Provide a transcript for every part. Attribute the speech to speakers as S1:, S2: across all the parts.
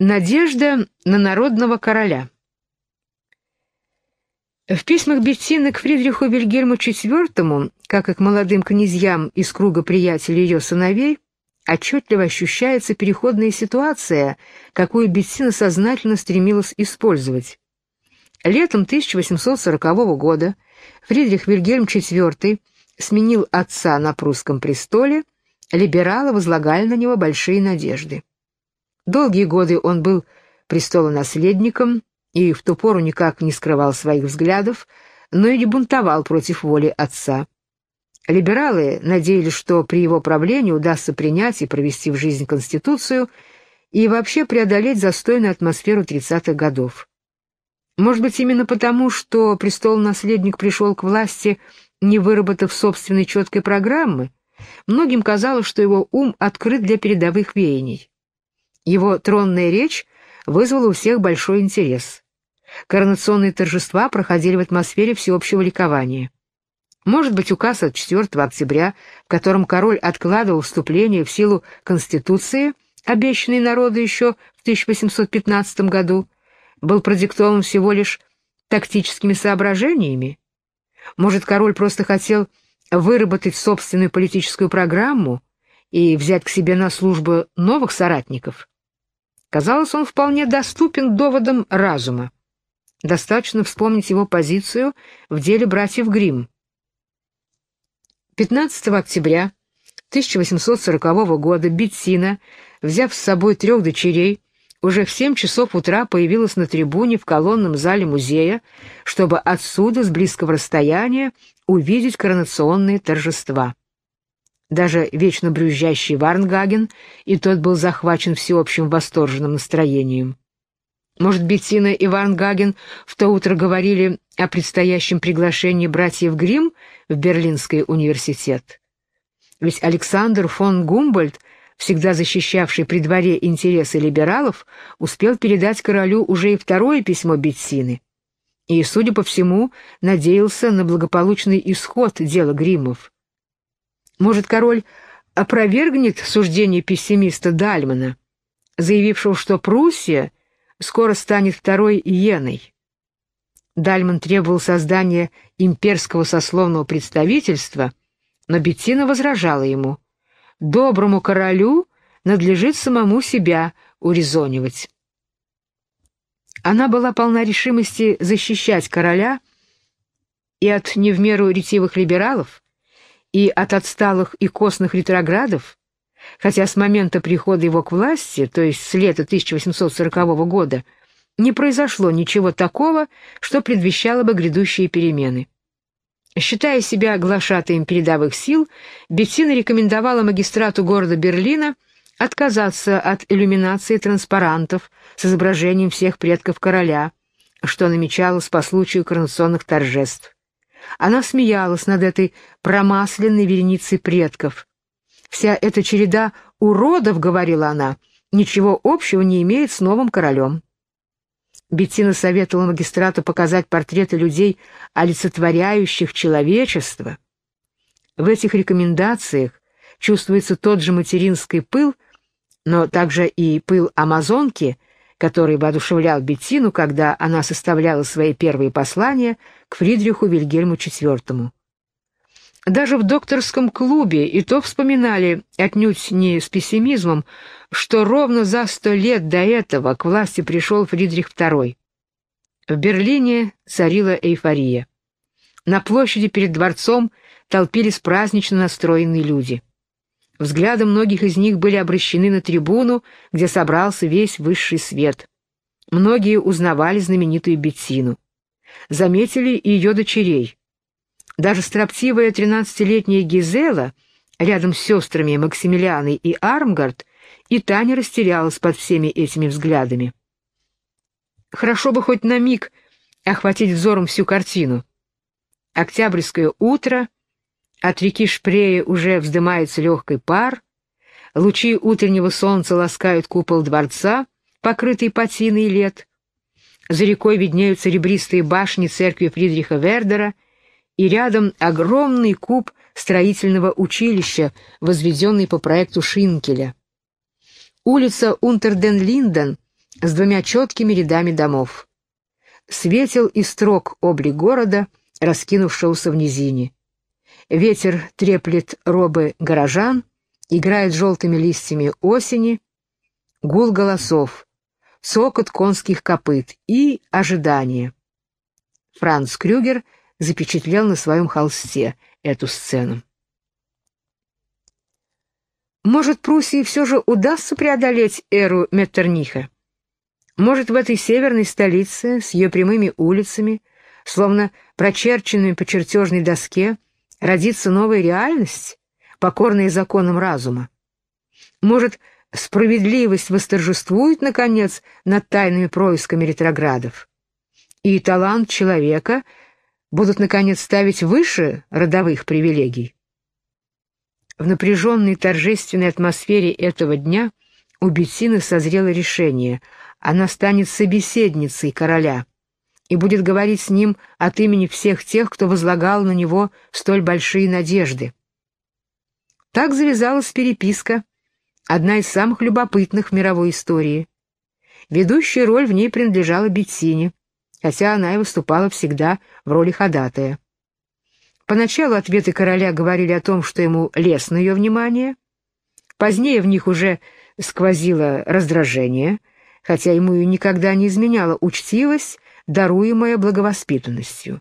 S1: Надежда на народного короля. В письмах Беттины к Фридриху Вильгельму IV, как и к молодым князьям из круга приятелей ее сыновей, отчетливо ощущается переходная ситуация, какую Беттина сознательно стремилась использовать. Летом 1840 года Фридрих Вильгельм IV сменил отца на прусском престоле, либералы возлагали на него большие надежды. Долгие годы он был престолонаследником и в ту пору никак не скрывал своих взглядов, но и не бунтовал против воли отца. Либералы надеялись, что при его правлении удастся принять и провести в жизнь Конституцию и вообще преодолеть застойную атмосферу 30-х годов. Может быть, именно потому, что престол-наследник пришел к власти, не выработав собственной четкой программы, многим казалось, что его ум открыт для передовых веяний. Его тронная речь вызвала у всех большой интерес. Коронационные торжества проходили в атмосфере всеобщего ликования. Может быть, указ от 4 октября, в котором король откладывал вступление в силу Конституции, обещанной народу еще в 1815 году, был продиктован всего лишь тактическими соображениями? Может, король просто хотел выработать собственную политическую программу и взять к себе на службу новых соратников? Казалось, он вполне доступен доводам разума. Достаточно вспомнить его позицию в деле братьев Гримм. 15 октября 1840 года Беттина, взяв с собой трех дочерей, уже в 7 часов утра появилась на трибуне в колонном зале музея, чтобы отсюда, с близкого расстояния, увидеть коронационные торжества. Даже вечно брюзжащий Варнгаген, и тот был захвачен всеобщим восторженным настроением. Может, Беттина и Варнгаген в то утро говорили о предстоящем приглашении братьев Гримм в Берлинский университет? Ведь Александр фон Гумбольд, всегда защищавший при дворе интересы либералов, успел передать королю уже и второе письмо Беттины. И, судя по всему, надеялся на благополучный исход дела Гриммов. Может, король опровергнет суждение пессимиста Дальмана, заявившего, что Пруссия скоро станет второй Йеной. Дальман требовал создания имперского сословного представительства, но Беттина возражала ему. «Доброму королю надлежит самому себя урезонивать». Она была полна решимости защищать короля и от не в меру ретивых либералов, и от отсталых и костных ретроградов, хотя с момента прихода его к власти, то есть с лета 1840 года, не произошло ничего такого, что предвещало бы грядущие перемены. Считая себя глашатаем передовых сил, Беттина рекомендовала магистрату города Берлина отказаться от иллюминации транспарантов с изображением всех предков короля, что намечалось по случаю коронационных торжеств. Она смеялась над этой промасленной вереницей предков. «Вся эта череда уродов, — говорила она, — ничего общего не имеет с новым королем». Беттина советовала магистрату показать портреты людей, олицетворяющих человечество. В этих рекомендациях чувствуется тот же материнский пыл, но также и пыл амазонки — который воодушевлял Беттину, когда она составляла свои первые послания к Фридриху Вильгельму IV. Даже в докторском клубе и то вспоминали, отнюдь не с пессимизмом, что ровно за сто лет до этого к власти пришел Фридрих II. В Берлине царила эйфория. На площади перед дворцом толпились празднично настроенные люди. Взгляды многих из них были обращены на трибуну, где собрался весь высший свет. Многие узнавали знаменитую Беттину. Заметили и ее дочерей. Даже строптивая тринадцатилетняя Гизела, рядом с сестрами Максимилианой и Армгард, и та не растерялась под всеми этими взглядами. Хорошо бы хоть на миг охватить взором всю картину. Октябрьское утро — от реки Шпрея уже вздымается легкий пар, лучи утреннего солнца ласкают купол дворца, покрытый патиной лет. За рекой виднеются ребристые башни церкви Фридриха Вердера, и рядом огромный куб строительного училища, возведенный по проекту Шинкеля. Улица Унтерден-Линден с двумя четкими рядами домов. Светил и строг облик города, раскинувшегося в низине. Ветер треплет робы горожан, играет желтыми листьями осени, гул голосов, цокот конских копыт и ожидание. Франц Крюгер запечатлел на своем холсте эту сцену. Может, Пруссии все же удастся преодолеть эру Меттерниха? Может, в этой северной столице с ее прямыми улицами, словно прочерченными по чертежной доске, родится новая реальность, покорная законам разума? Может, справедливость восторжествует, наконец, над тайными происками ретроградов? И талант человека будут, наконец, ставить выше родовых привилегий? В напряженной торжественной атмосфере этого дня у Беттины созрело решение. Она станет собеседницей короля и будет говорить с ним от имени всех тех, кто возлагал на него столь большие надежды. Так завязалась переписка, одна из самых любопытных в мировой истории. Ведущая роль в ней принадлежала Беттине, хотя она и выступала всегда в роли ходатая. Поначалу ответы короля говорили о том, что ему лестно ее внимание. Позднее в них уже сквозило раздражение, хотя ему и никогда не изменяла учтивость, даруемая благовоспитанностью.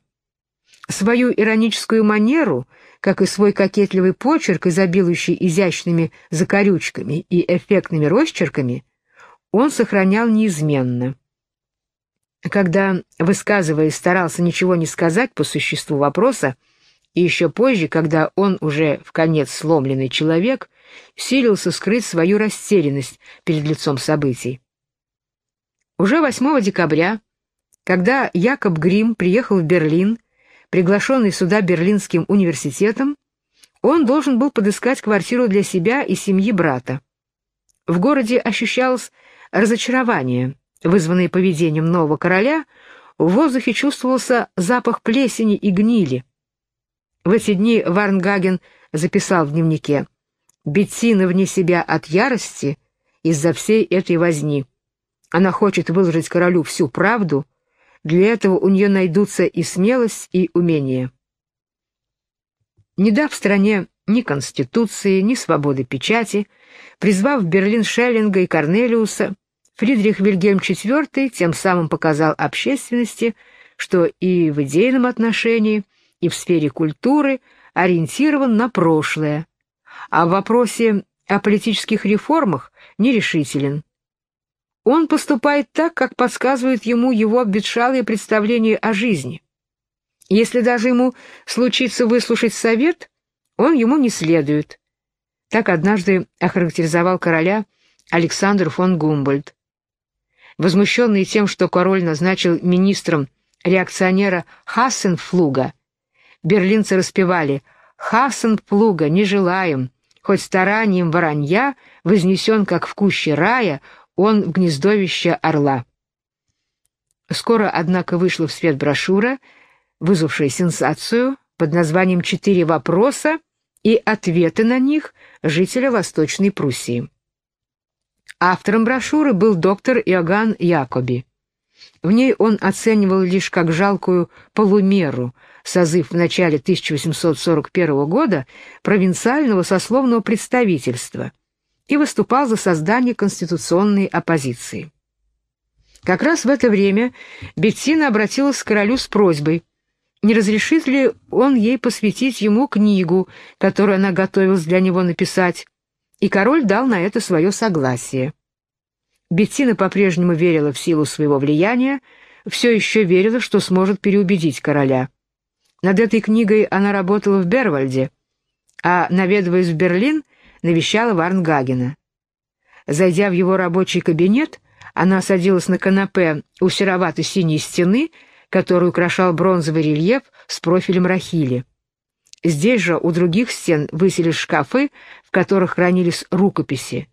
S1: Свою ироническую манеру, как и свой кокетливый почерк, изобилующий изящными закорючками и эффектными росчерками, он сохранял неизменно. Когда, высказываясь, старался ничего не сказать по существу вопроса, и еще позже, когда он уже в конец сломленный человек, силился скрыть свою растерянность перед лицом событий. Уже 8 декабря, когда Якоб Грим приехал в Берлин, приглашенный сюда Берлинским университетом, он должен был подыскать квартиру для себя и семьи брата. В городе ощущалось разочарование, вызванное поведением нового короля, в воздухе чувствовался запах плесени и гнили. В эти дни Варнгаген записал в дневнике «Беттина вне себя от ярости из-за всей этой возни. Она хочет выложить королю всю правду, для этого у нее найдутся и смелость, и умение». Не дав стране ни конституции, ни свободы печати, призвав в Берлин Шеллинга и Корнелиуса, Фридрих Вильгельм IV тем самым показал общественности, что и в идейном отношении – и в сфере культуры ориентирован на прошлое, а в вопросе о политических реформах нерешителен. Он поступает так, как подсказывает ему его обветшалые представления о жизни. Если даже ему случится выслушать совет, он ему не следует. Так однажды охарактеризовал короля Александр фон Гумбольд. Возмущенный тем, что король назначил министром реакционера Хассенфлуга, берлинцы распевали «Хасен плуга не желаем, хоть старанием воронья вознесен, как в куще рая, он в гнездовище орла». Скоро, однако, вышла в свет брошюра, вызвавшая сенсацию под названием «Четыре вопроса и ответы на них жителя Восточной Пруссии». Автором брошюры был доктор Иоганн Якоби. В ней он оценивал лишь как жалкую полумеру созыв в начале 1841 года провинциального сословного представительства и выступал за создание конституционной оппозиции. Как раз в это время Беттина обратилась к королю с просьбой, не разрешит ли он ей посвятить ему книгу, которую она готовилась для него написать, и король дал на это свое согласие. Беттина по-прежнему верила в силу своего влияния, все еще верила, что сможет переубедить короля. Над этой книгой она работала в Бервальде, а, наведываясь в Берлин, навещала Варнгагена. Зайдя в его рабочий кабинет, она садилась на канапе у серовато-синей стены, которую украшал бронзовый рельеф с профилем Рахили. Здесь же у других стен высились шкафы, в которых хранились рукописи.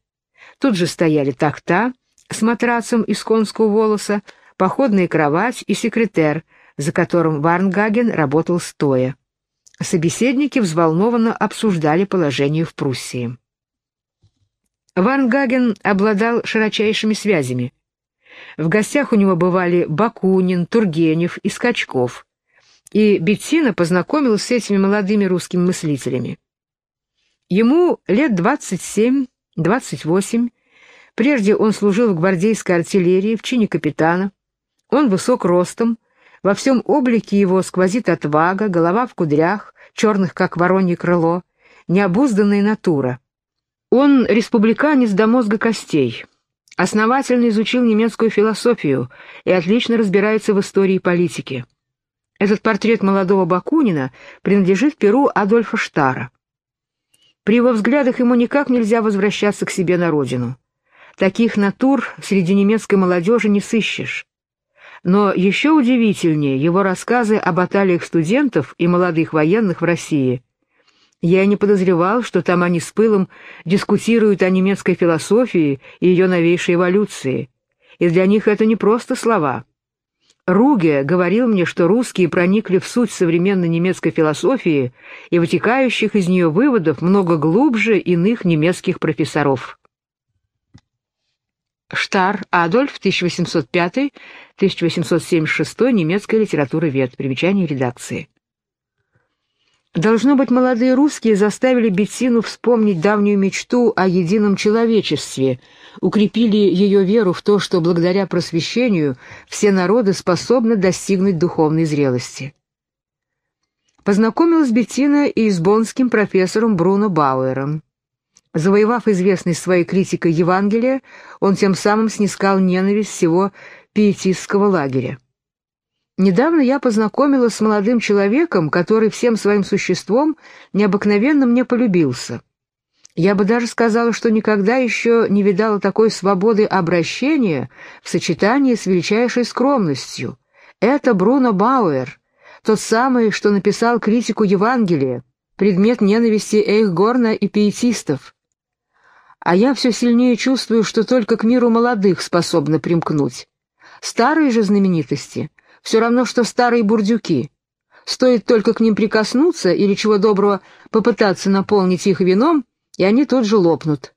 S1: Тут же стояли тахта с матрацем из конского волоса, походная кровать и секретер, за которым Варнгаген работал стоя. Собеседники взволнованно обсуждали положение в Пруссии. Варнгаген обладал широчайшими связями. В гостях у него бывали Бакунин, Тургенев и Скачков. И Беттина познакомилась с этими молодыми русскими мыслителями. Ему лет 27-28. Прежде он служил в гвардейской артиллерии в чине капитана. Он высок ростом, во всем облике его сквозит отвага, голова в кудрях, черных, как воронье крыло, необузданная натура. Он республиканец до мозга костей, основательно изучил немецкую философию и отлично разбирается в истории и политике. Этот портрет молодого Бакунина принадлежит перу Адольфа Штара. При его взглядах ему никак нельзя возвращаться к себе на родину. Таких натур среди немецкой молодежи не сыщешь. Но еще удивительнее его рассказы о баталиях студентов и молодых военных в России. Я не подозревал, что там они с пылом дискутируют о немецкой философии и ее новейшей эволюции. И для них это не просто слова. Руге говорил мне, что русские проникли в суть современной немецкой философии и вытекающих из нее выводов много глубже иных немецких профессоров. Штар Адольф, 1805-1876, немецкая литература вет, примечание редакции. Должно быть, молодые русские заставили Беттину вспомнить давнюю мечту о едином человечестве, укрепили ее веру в то, что благодаря просвещению все народы способны достигнуть духовной зрелости. Познакомилась Беттина и с боннским профессором Бруно Бауэром. Завоевав известность своей критикой Евангелия, он тем самым снискал ненависть всего пиетистского лагеря. Недавно я познакомилась с молодым человеком, который всем своим существом необыкновенно мне полюбился. Я бы даже сказала, что никогда еще не видала такой свободы обращения в сочетании с величайшей скромностью. Это Бруно Бауэр, тот самый, что написал критику Евангелия, предмет ненависти Эйхгорна и пиетистов. А я все сильнее чувствую, что только к миру молодых способна примкнуть. Старые же знаменитости — все равно, что старые бурдюки. Стоит только к ним прикоснуться или чего доброго попытаться наполнить их вином, и они тут же лопнут.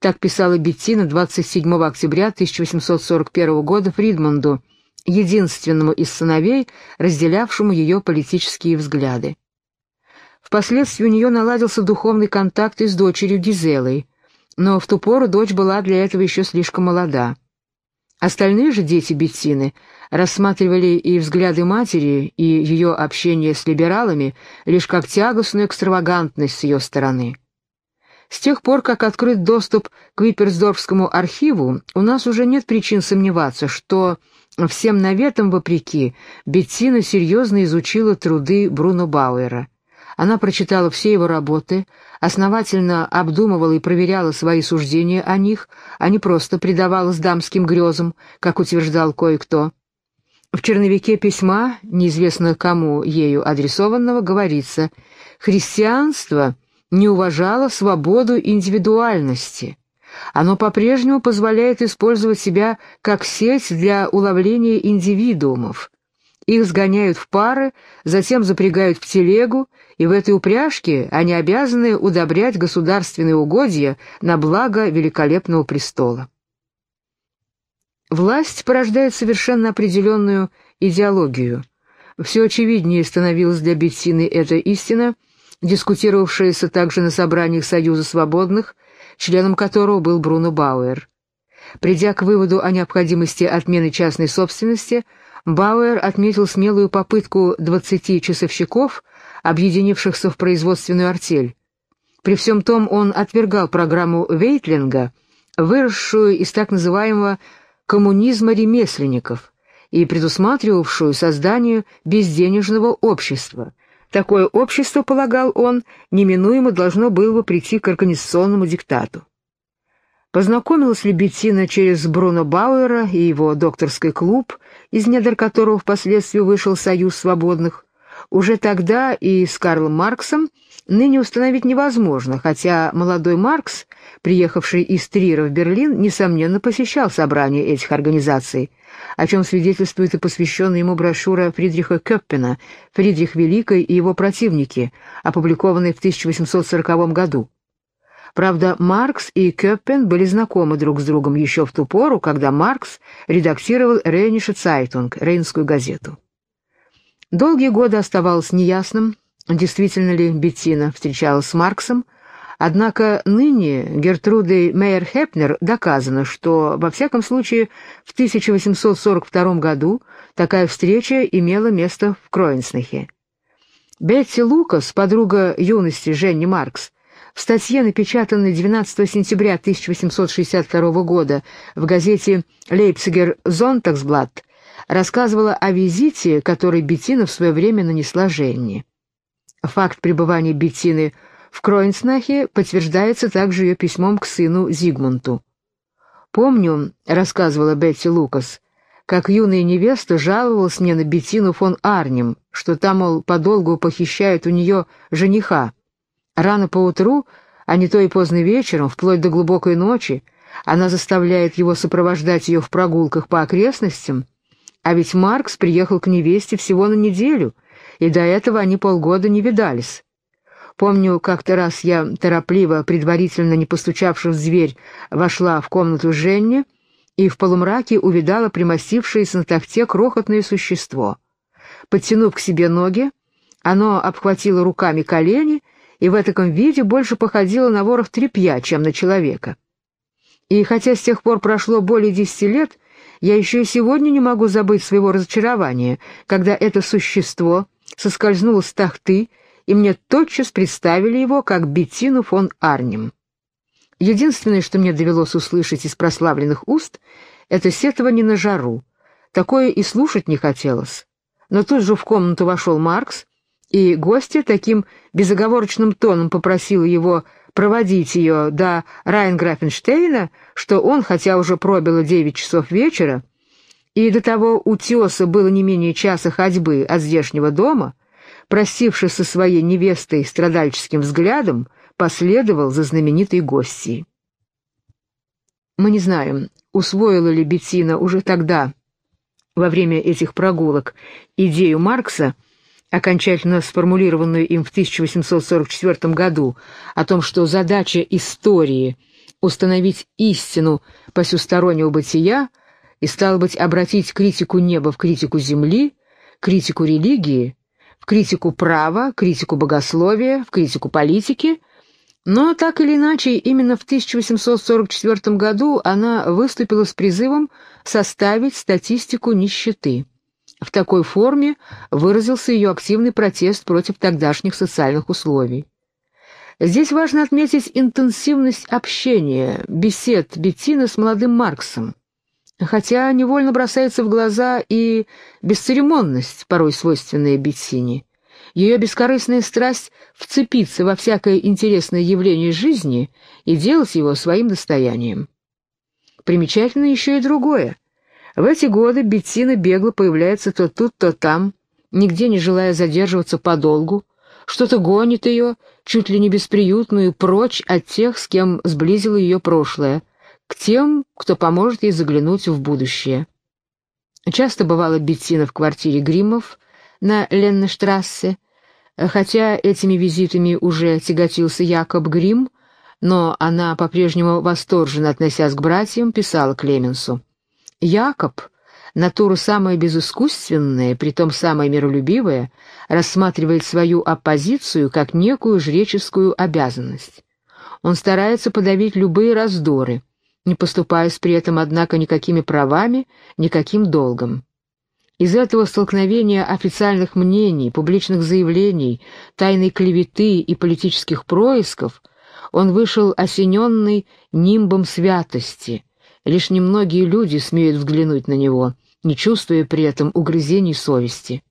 S1: Так писала Беттина 27 октября 1841 года Фридманду, единственному из сыновей, разделявшему ее политические взгляды. Впоследствии у нее наладился духовный контакт и с дочерью Гизелой, но в ту пору дочь была для этого еще слишком молода. Остальные же дети Беттины рассматривали и взгляды матери, и ее общение с либералами лишь как тягостную экстравагантность с ее стороны. С тех пор, как открыт доступ к Випперсдорфскому архиву, у нас уже нет причин сомневаться, что всем наветам вопреки Беттина серьезно изучила труды Бруно Бауэра. Она прочитала все его работы, основательно обдумывала и проверяла свои суждения о них, а не просто предавалась дамским грезам, как утверждал кое-кто. В черновике письма, неизвестно кому ею адресованного, говорится «Христианство не уважало свободу индивидуальности». Оно по-прежнему позволяет использовать себя как сеть для уловления индивидуумов. Их сгоняют в пары, затем запрягают в телегу, и в этой упряжке они обязаны удобрять государственные угодья на благо великолепного престола. Власть порождает совершенно определенную идеологию. Все очевиднее становилась для Беттины эта истина, дискутировавшаяся также на собраниях Союза Свободных, членом которого был Бруно Бауэр. Придя к выводу о необходимости отмены частной собственности, Бауэр отметил смелую попытку 20 часовщиков, объединившихся в производственную артель. При всем том он отвергал программу Вейтлинга, выросшую из так называемого коммунизма ремесленников и предусматривавшую создание безденежного общества. Такое общество, полагал он, неминуемо должно было бы прийти к организационному диктату. Познакомилась ли Беттина через Бруно Бауэра и его докторский клуб, из недр которого впоследствии вышел Союз свободных. Уже тогда и с Карлом Марксом ныне установить невозможно, хотя молодой Маркс, приехавший из Трира в Берлин, несомненно посещал собрания этих организаций, о чем свидетельствует и посвященная ему брошюра Фридриха Кёппена «Фридрих Великий и его противники», опубликованная в 1840 году. Правда, Маркс и Кёппен были знакомы друг с другом еще в ту пору, когда Маркс редактировал Rheinische Zeitung, Рейнскую газету. Долгие годы оставалось неясным, действительно ли Беттина встречалась с Марксом, однако ныне Гертрудой Мейер-Хепнер доказано, что, во всяком случае, в 1842 году такая встреча имела место в Кройцнахе. Бетти Лукас, подруга юности Женни Маркс, в статье, напечатанной 12 сентября 1862 года в газете «Лейпцигер Зонтаксблат», рассказывала о визите, который Беттина в свое время нанесла Женни. Факт пребывания Беттины в Кроинснахе подтверждается также ее письмом к сыну Зигмунту. «Помню», — рассказывала Бетти Лукас, как юная невеста жаловалась мне на Беттину фон Арнем, что там, мол, подолгу похищают у нее жениха. Рано поутру, а не то и поздно вечером, вплоть до глубокой ночи, она заставляет его сопровождать ее в прогулках по окрестностям, а ведь Маркс приехал к невесте всего на неделю, и до этого они полгода не видались. Помню, как-то раз я торопливо, предварительно не постучавшись в дверь, вошла в комнату Женни и в полумраке увидала примостившееся на тахте крохотное существо. Подтянув к себе ноги, оно обхватило руками колени и в этом виде больше походило на ворох тряпья, чем на человека. И хотя с тех пор прошло более десяти лет, я еще и сегодня не могу забыть своего разочарования, когда это существо соскользнуло с тахты, и мне тотчас представили его как Беттину фон Арнем. Единственное, что мне довелось услышать из прославленных уст, это сетование на жару. Такое и слушать не хотелось. Но тут же в комнату вошел Маркс, и гостья таким безоговорочным тоном попросила его проводить ее до Райнграфенштейна, что он, хотя уже пробило девять часов вечера, и до того утеса было не менее часа ходьбы от здешнего дома, простившись со своей невестой страдальческим взглядом, последовал за знаменитой гостьей. Мы не знаем, усвоила ли Беттина уже тогда, во время этих прогулок, идею Маркса, окончательно сформулированную им в 1844 году, о том, что задача истории — установить истину посюстороннего бытия и, стало быть, обратить критику неба в критику земли, критику религии, в критику права, критику богословия, в критику политики, но так или иначе, именно в 1844 году она выступила с призывом составить статистику нищеты. В такой форме выразился ее активный протест против тогдашних социальных условий. Здесь важно отметить интенсивность общения, бесед Беттина с молодым Марксом, хотя невольно бросается в глаза и бесцеремонность, порой свойственная Беттине. Ее бескорыстная страсть вцепиться во всякое интересное явление жизни и делать его своим достоянием. Примечательно еще и другое. В эти годы Беттина бегло появляется то тут, то там, нигде не желая задерживаться подолгу, что-то гонит ее, чуть ли не бесприютную, прочь от тех, с кем сблизило ее прошлое, к тем, кто поможет ей заглянуть в будущее. Часто бывала Беттина в квартире Гримов на Леннештрассе, хотя этими визитами уже тяготился Якоб Грим, но она, по-прежнему восторженно относясь к братьям, писала Клеменсу. Якоб, натура самая безыскусственная, притом самая миролюбивая, рассматривает свою оппозицию как некую жреческую обязанность. Он старается подавить любые раздоры, не поступаясь при этом, однако, никакими правами, никаким долгом. Из этого столкновения официальных мнений, публичных заявлений, тайной клеветы и политических происков он вышел осененный нимбом святости, Лишь немногие люди смеют взглянуть на него, не чувствуя при этом угрызений совести.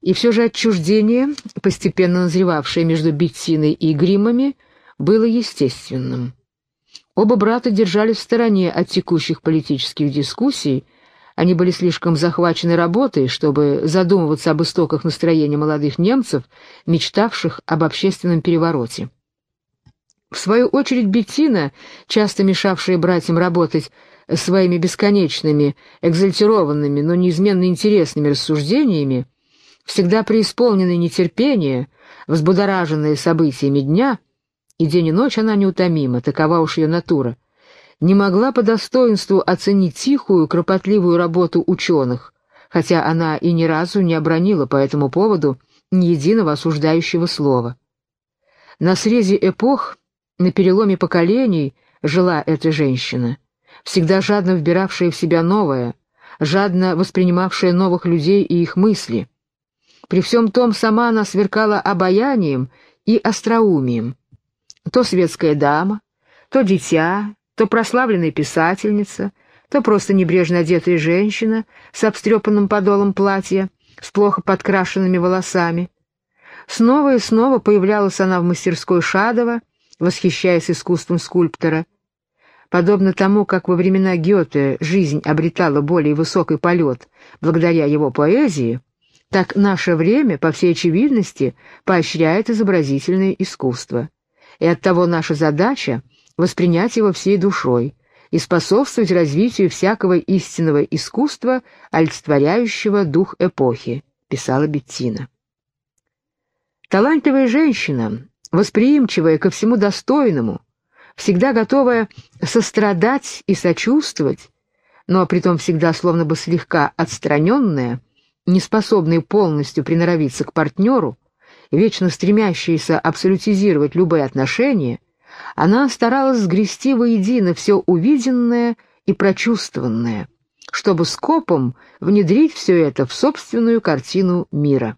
S1: И все же отчуждение, постепенно назревавшее между Беттиной и Гримами, было естественным. Оба брата держались в стороне от текущих политических дискуссий, они были слишком захвачены работой, чтобы задумываться об истоках настроения молодых немцев, мечтавших об общественном перевороте. В свою очередь Беттина, часто мешавшая братьям работать своими бесконечными, экзальтированными, но неизменно интересными рассуждениями, всегда преисполненная нетерпения, взбудораженная событиями дня, И день и ночь она неутомима, такова уж ее натура. Не могла по достоинству оценить тихую, кропотливую работу ученых, хотя она и ни разу не обронила по этому поводу ни единого осуждающего слова. На срезе эпох, на переломе поколений жила эта женщина, всегда жадно вбиравшая в себя новое, жадно воспринимавшая новых людей и их мысли. При всем том сама она сверкала обаянием и остроумием. То светская дама, то дитя, то прославленная писательница, то просто небрежно одетая женщина с обстрепанным подолом платья, с плохо подкрашенными волосами. Снова и снова появлялась она в мастерской Шадова, восхищаясь искусством скульптора. Подобно тому, как во времена Гёте жизнь обретала более высокий полет благодаря его поэзии, так наше время, по всей очевидности, поощряет изобразительное искусство. И оттого наша задача — воспринять его всей душой и способствовать развитию всякого истинного искусства, олицетворяющего дух эпохи, писала Беттина. Талантливая женщина, восприимчивая ко всему достойному, всегда готовая сострадать и сочувствовать, но притом всегда словно бы слегка отстраненная, неспособная полностью приноровиться к партнеру, вечно стремящаяся абсолютизировать любые отношения, она старалась сгрести воедино все увиденное и прочувствованное, чтобы скопом внедрить все это в собственную картину мира.